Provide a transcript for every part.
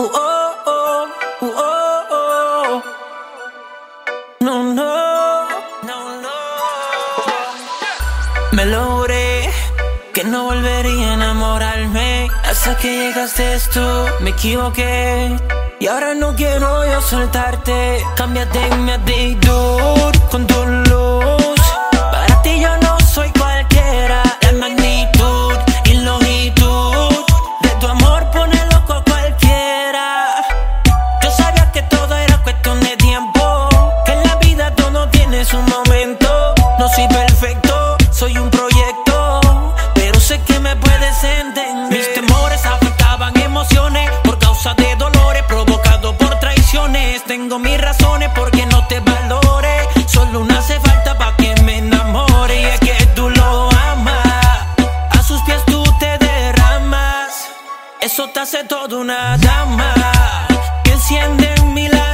Uh, oh, uh, oh. No, no, no, no. Me logré que no volvería a enamorarme hasta que llegaste tú. Me equivoqué y ahora no quiero yo soltarte. Cámbiate mi actitud con tu Pero sé que me puedes entender. Mis temores afectaban emociones por causa de dolores provocados por traiciones. Tengo mis razones porque no te valore. Solo una hace falta para que me enamore. Y es que tú lo amas. A sus pies tú te derramas. Eso te hace toda una dama que enciende en mí la.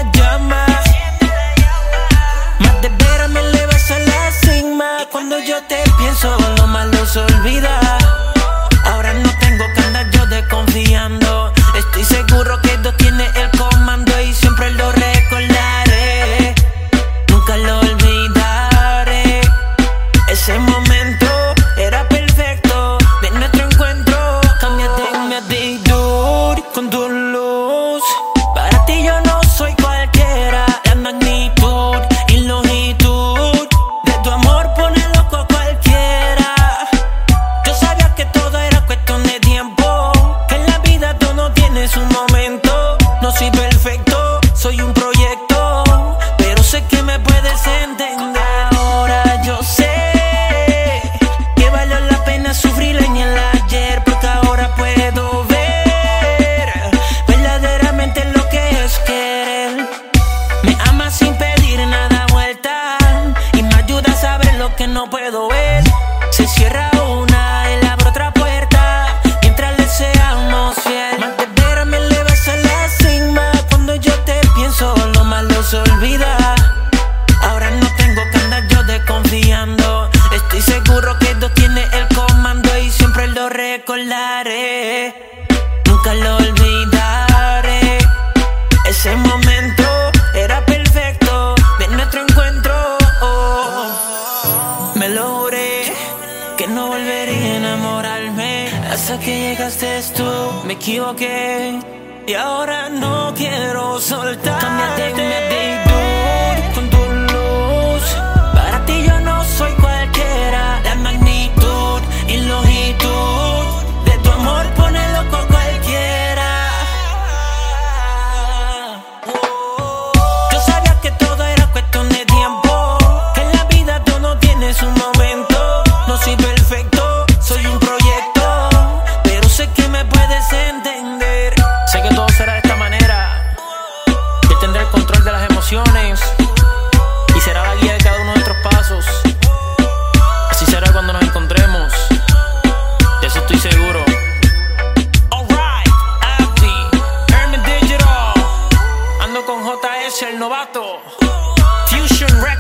Más de veras me elevas a la cima. Cuando yo te pienso, lo malo se olvida. Desconfiando. Estoy seguro que Dios tiene el comando y siempre lo recordaré. Nunca lo olvidaré. Ese momento era perfecto de nuestro encuentro. Cámbiate mi actitud con tu Se cierra una, él abre otra puerta. Mientras le seamos fiel. Más de veras me elevas a la cima. Cuando yo te pienso, lo malo se olvida. Ahora no tengo que andar yo desconfiando. Estoy seguro que Dios tiene el comando y siempre lo recordaré. Nunca lo olvidaré. Ese momento hasta que llegaste tú. Me equivoqué y ahora no quiero soltar. Cámbiate Fusion rap.